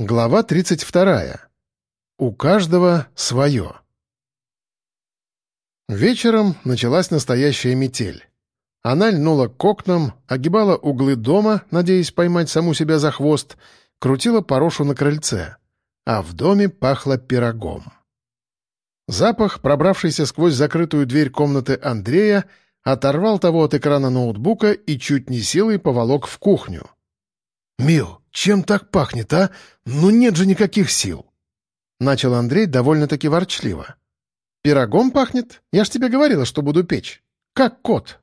Глава 32. У каждого свое. Вечером началась настоящая метель. Она льнула к окнам, огибала углы дома, надеясь поймать саму себя за хвост, крутила порошу на крыльце, а в доме пахло пирогом. Запах, пробравшийся сквозь закрытую дверь комнаты Андрея, оторвал того от экрана ноутбука и чуть не силой поволок в кухню. «Мил, чем так пахнет, а? Ну нет же никаких сил!» Начал Андрей довольно-таки ворчливо. «Пирогом пахнет? Я ж тебе говорила, что буду печь. Как кот».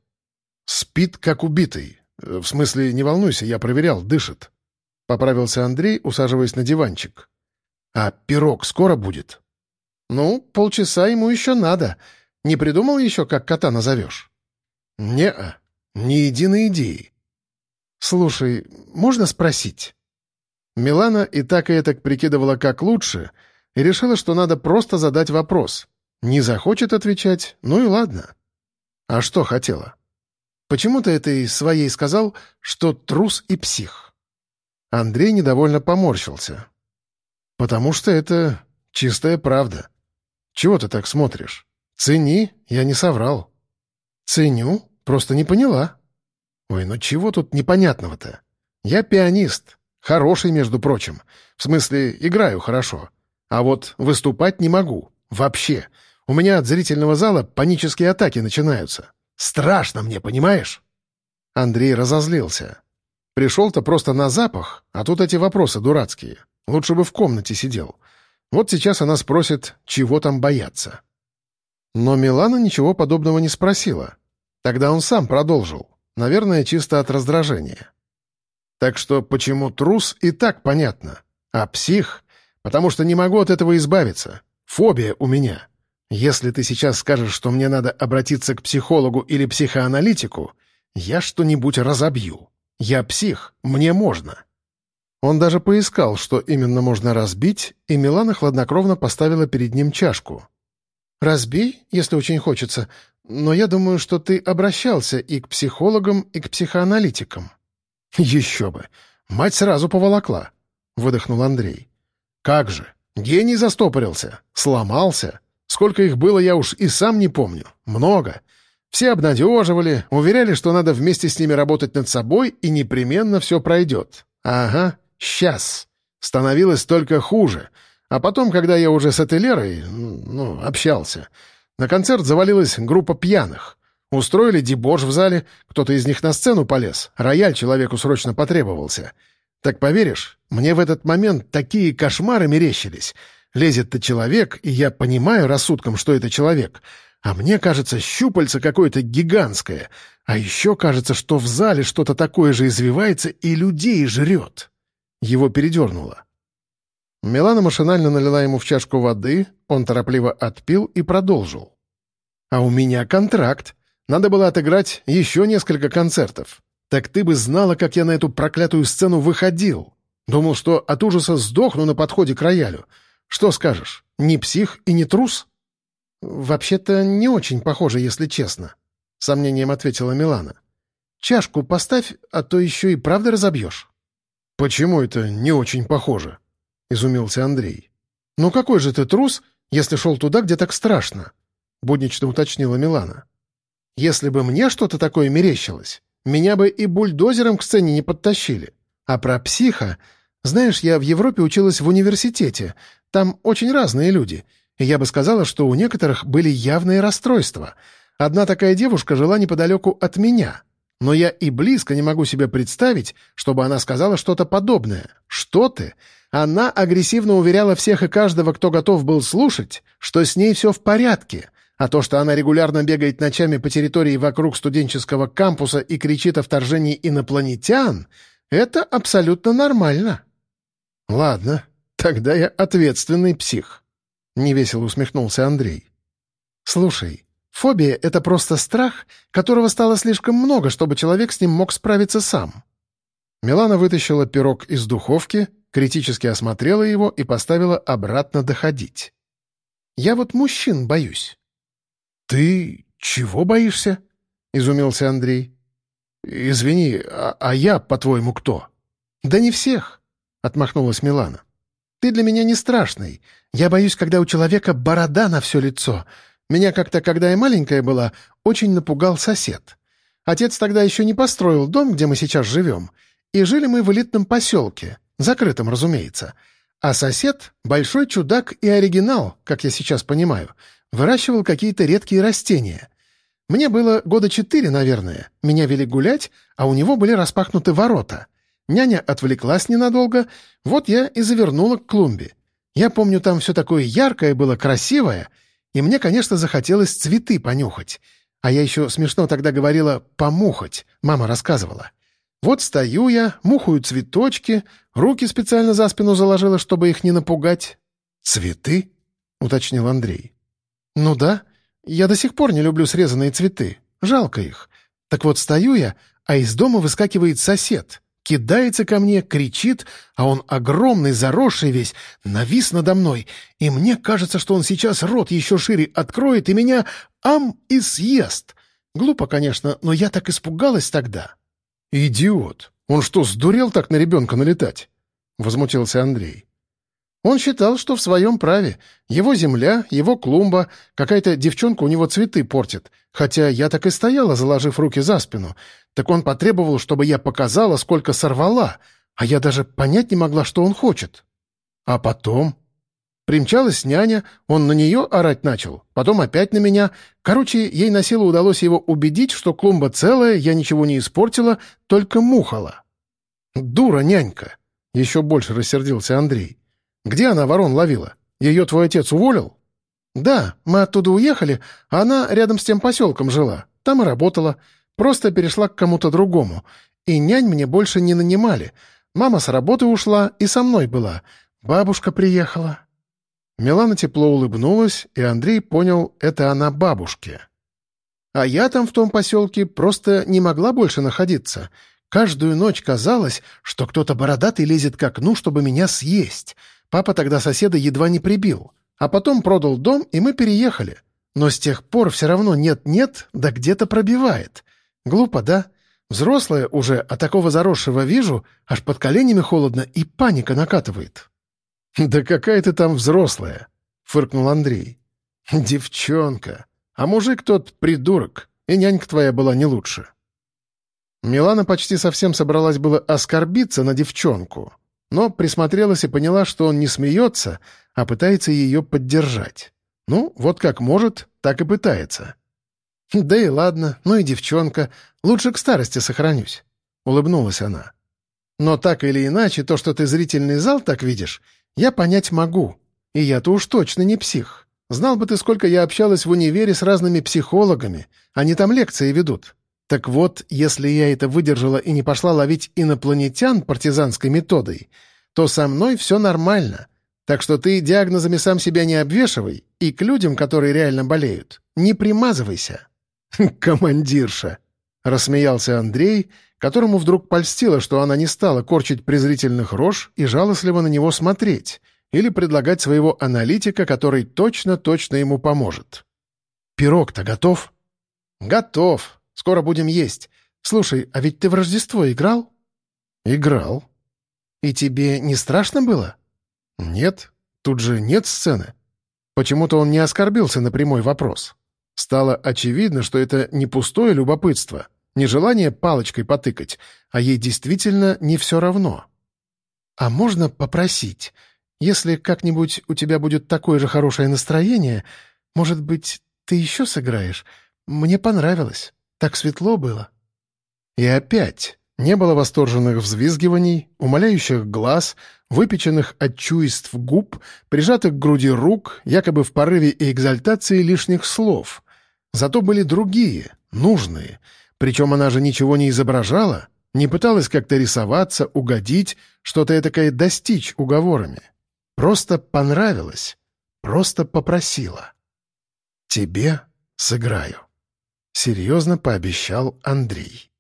«Спит, как убитый. В смысле, не волнуйся, я проверял, дышит». Поправился Андрей, усаживаясь на диванчик. «А пирог скоро будет?» «Ну, полчаса ему еще надо. Не придумал еще, как кота назовешь?» «Не-а. Ни единой идеи. «Слушай, можно спросить?» Милана и так и этак прикидывала, как лучше, и решила, что надо просто задать вопрос. Не захочет отвечать, ну и ладно. А что хотела? Почему ты этой своей сказал, что трус и псих? Андрей недовольно поморщился. «Потому что это чистая правда. Чего ты так смотришь? Цени, я не соврал». «Ценю, просто не поняла». «Ой, ну чего тут непонятного-то? Я пианист. Хороший, между прочим. В смысле, играю хорошо. А вот выступать не могу. Вообще. У меня от зрительного зала панические атаки начинаются. Страшно мне, понимаешь?» Андрей разозлился. Пришел-то просто на запах, а тут эти вопросы дурацкие. Лучше бы в комнате сидел. Вот сейчас она спросит, чего там бояться. Но Милана ничего подобного не спросила. Тогда он сам продолжил. Наверное, чисто от раздражения. Так что почему трус и так понятно. А псих? Потому что не могу от этого избавиться. Фобия у меня. Если ты сейчас скажешь, что мне надо обратиться к психологу или психоаналитику, я что-нибудь разобью. Я псих, мне можно. Он даже поискал, что именно можно разбить, и Милана хладнокровно поставила перед ним чашку. «Разбей, если очень хочется, но я думаю, что ты обращался и к психологам, и к психоаналитикам». «Еще бы! Мать сразу поволокла», — выдохнул Андрей. «Как же! Гений застопорился, сломался. Сколько их было, я уж и сам не помню. Много. Все обнадеживали, уверяли, что надо вместе с ними работать над собой, и непременно все пройдет. Ага, сейчас. Становилось только хуже. А потом, когда я уже с этой Лерой, ну, общался, на концерт завалилась группа пьяных. Устроили дебош в зале, кто-то из них на сцену полез, рояль человеку срочно потребовался. Так поверишь, мне в этот момент такие кошмары мерещились. Лезет-то человек, и я понимаю рассудком, что это человек. А мне кажется, щупальце какое-то гигантское. А еще кажется, что в зале что-то такое же извивается и людей жрет. Его передернуло. Милана машинально налила ему в чашку воды, он торопливо отпил и продолжил. «А у меня контракт. Надо было отыграть еще несколько концертов. Так ты бы знала, как я на эту проклятую сцену выходил. Думал, что от ужаса сдохну на подходе к роялю. Что скажешь, не псих и не трус?» «Вообще-то не очень похоже, если честно», — сомнением ответила Милана. «Чашку поставь, а то еще и правда разобьешь». «Почему это не очень похоже?» — изумился Андрей. «Ну какой же ты трус, если шел туда, где так страшно?» — буднично уточнила Милана. «Если бы мне что-то такое мерещилось, меня бы и бульдозером к сцене не подтащили. А про психа... Знаешь, я в Европе училась в университете. Там очень разные люди. И я бы сказала, что у некоторых были явные расстройства. Одна такая девушка жила неподалеку от меня. Но я и близко не могу себе представить, чтобы она сказала что-то подобное. Что ты? Она агрессивно уверяла всех и каждого, кто готов был слушать, что с ней все в порядке, а то, что она регулярно бегает ночами по территории вокруг студенческого кампуса и кричит о вторжении инопланетян, это абсолютно нормально. «Ладно, тогда я ответственный псих», — невесело усмехнулся Андрей. «Слушай, фобия — это просто страх, которого стало слишком много, чтобы человек с ним мог справиться сам». Милана вытащила пирог из духовки критически осмотрела его и поставила обратно доходить. «Я вот мужчин боюсь». «Ты чего боишься?» — изумился Андрей. «Извини, а, а я, по-твоему, кто?» «Да не всех», — отмахнулась Милана. Ты для меня не страшный. Я боюсь, когда у человека борода на все лицо. Меня как-то, когда я маленькая была, очень напугал сосед. Отец тогда еще не построил дом, где мы сейчас живем, и жили мы в элитном поселке, закрытом, разумеется. А сосед — большой чудак и оригинал, как я сейчас понимаю, выращивал какие-то редкие растения. Мне было года четыре, наверное. Меня вели гулять, а у него были распахнуты ворота. Няня отвлеклась ненадолго, вот я и завернула к клумбе. Я помню, там все такое яркое было, красивое, и мне, конечно, захотелось цветы понюхать. А я еще смешно тогда говорила «помухать», мама рассказывала. Вот стою я, мухаю цветочки, руки специально за спину заложила, чтобы их не напугать. «Цветы?» — уточнил Андрей. «Ну да. Я до сих пор не люблю срезанные цветы. Жалко их. Так вот стою я, а из дома выскакивает сосед. Кидается ко мне, кричит, а он огромный, заросший весь, навис надо мной, и мне кажется, что он сейчас рот еще шире откроет и меня ам и съест. Глупо, конечно, но я так испугалась тогда. «Идиот! Он что, сдурел так на ребенка налетать?» — возмутился Андрей. Он считал, что в своем праве. Его земля, его клумба, какая-то девчонка у него цветы портит. Хотя я так и стояла, заложив руки за спину. Так он потребовал, чтобы я показала, сколько сорвала, а я даже понять не могла, что он хочет. А потом... Примчалась няня, он на нее орать начал, потом опять на меня. Короче, ей на силу удалось его убедить, что клумба целая, я ничего не испортила, только мухала. «Дура нянька!» — еще больше рассердился Андрей. «Где она ворон ловила? Ее твой отец уволил?» «Да, мы оттуда уехали, а она рядом с тем поселком жила. Там и работала. Просто перешла к кому-то другому. И нянь мне больше не нанимали. Мама с работы ушла и со мной была. Бабушка приехала». Милана тепло улыбнулась, и Андрей понял, это она бабушке. А я там в том поселке просто не могла больше находиться. Каждую ночь казалось, что кто-то бородатый лезет к окну, чтобы меня съесть. Папа тогда соседа едва не прибил. А потом продал дом, и мы переехали. Но с тех пор все равно нет-нет, да где-то пробивает. Глупо, да? Взрослая уже, а такого заросшего вижу, аж под коленями холодно и паника накатывает. «Да какая ты там взрослая!» — фыркнул Андрей. «Девчонка! А мужик тот придурок, и нянька твоя была не лучше». Милана почти совсем собралась было оскорбиться на девчонку, но присмотрелась и поняла, что он не смеется, а пытается ее поддержать. Ну, вот как может, так и пытается. «Да и ладно, ну и девчонка. Лучше к старости сохранюсь», — улыбнулась она. «Но так или иначе, то, что ты зрительный зал так видишь, я понять могу. И я-то уж точно не псих. Знал бы ты, сколько я общалась в универе с разными психологами. Они там лекции ведут. Так вот, если я это выдержала и не пошла ловить инопланетян партизанской методой, то со мной все нормально. Так что ты диагнозами сам себя не обвешивай и к людям, которые реально болеют, не примазывайся. «Командирша!» — рассмеялся Андрей, которому вдруг польстило, что она не стала корчить презрительных рож и жалостливо на него смотреть или предлагать своего аналитика, который точно-точно ему поможет. «Пирог-то готов?» «Готов. Скоро будем есть. Слушай, а ведь ты в Рождество играл?» «Играл». «И тебе не страшно было?» «Нет. Тут же нет сцены». Почему-то он не оскорбился на прямой вопрос. Стало очевидно, что это не пустое любопытство — не желание палочкой потыкать, а ей действительно не все равно. «А можно попросить? Если как-нибудь у тебя будет такое же хорошее настроение, может быть, ты еще сыграешь? Мне понравилось. Так светло было». И опять не было восторженных взвизгиваний, умоляющих глаз, выпеченных от чувств губ, прижатых к груди рук, якобы в порыве и экзальтации лишних слов. Зато были другие, нужные — причем она же ничего не изображала, не пыталась как-то рисоваться, угодить, что-то этакое достичь уговорами. Просто понравилось, просто попросила. «Тебе сыграю», — серьезно пообещал Андрей.